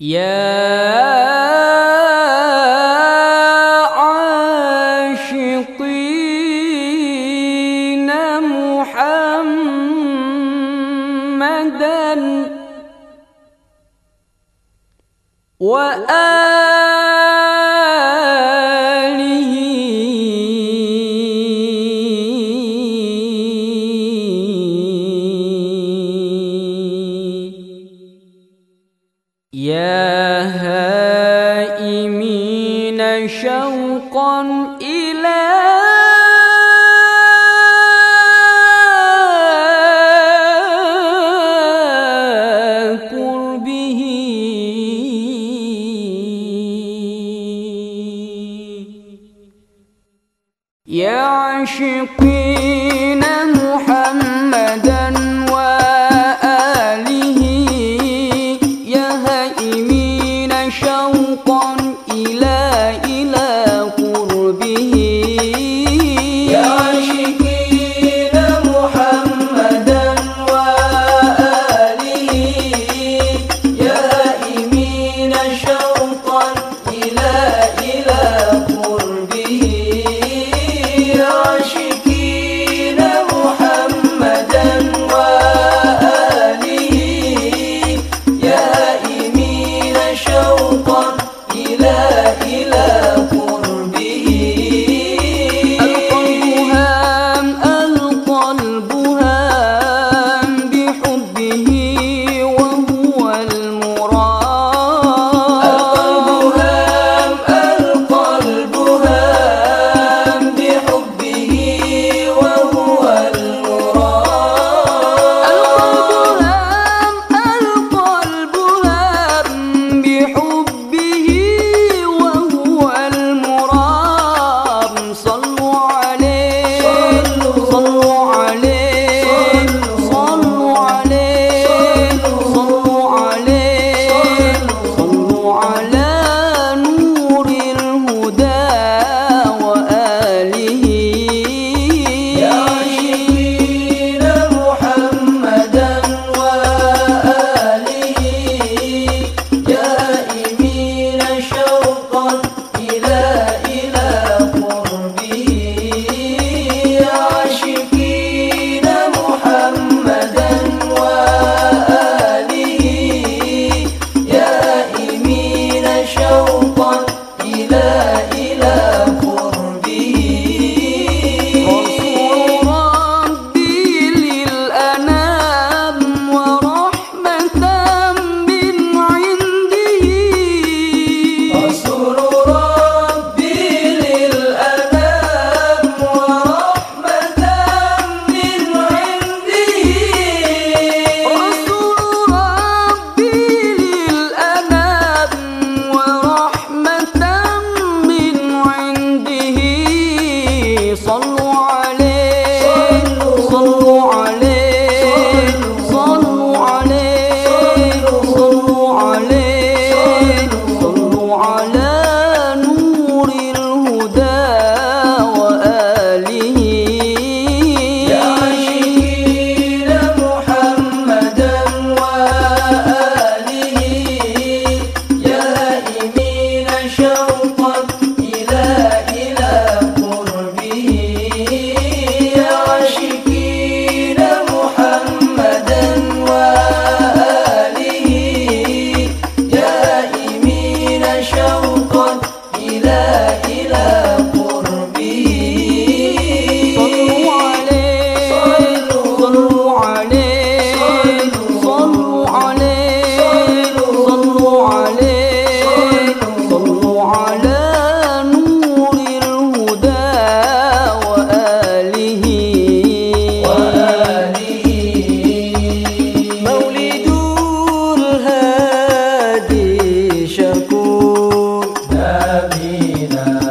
يا عاشقين محمدا وآله هائمين شوقا إلى قربه. يا عاشقين Marina.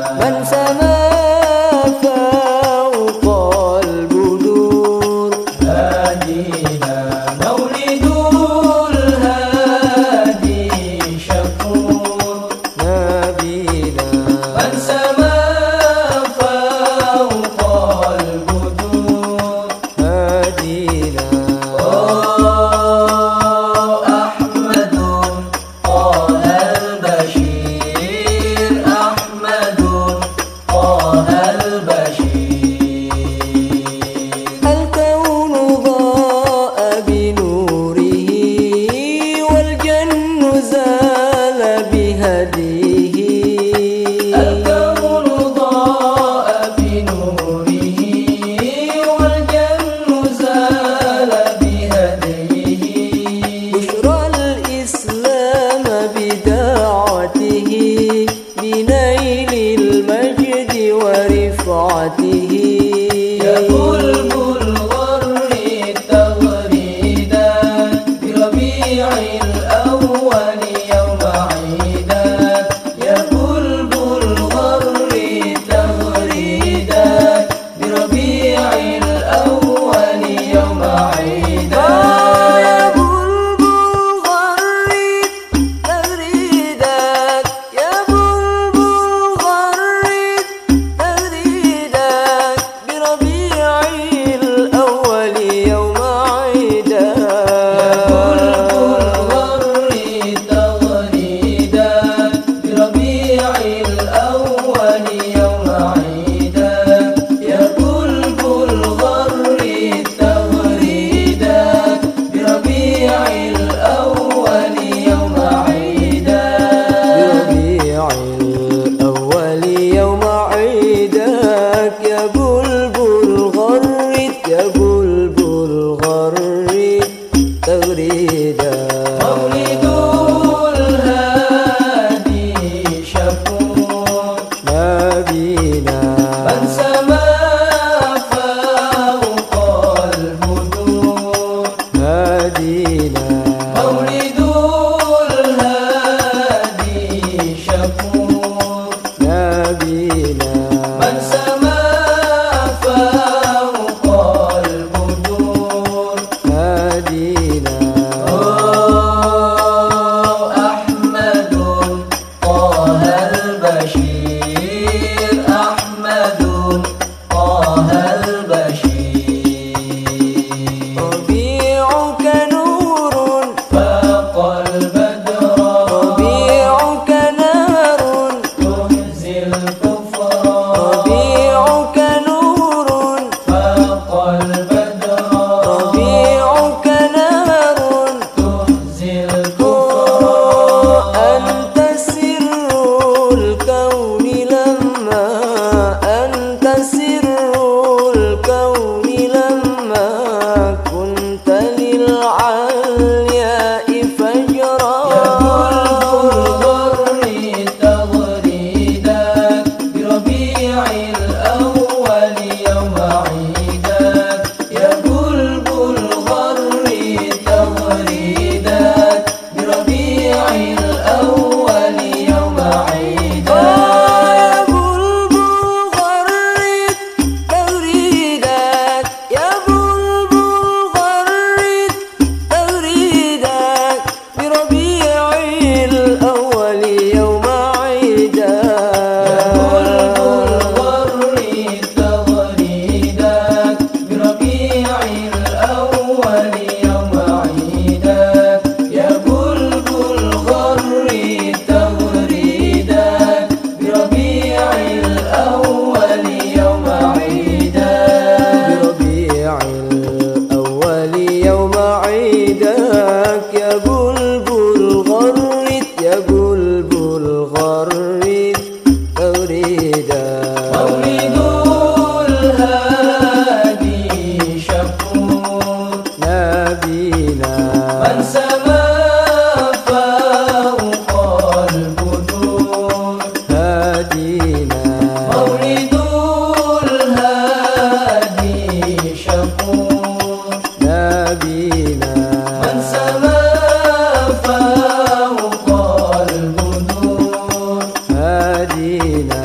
Madina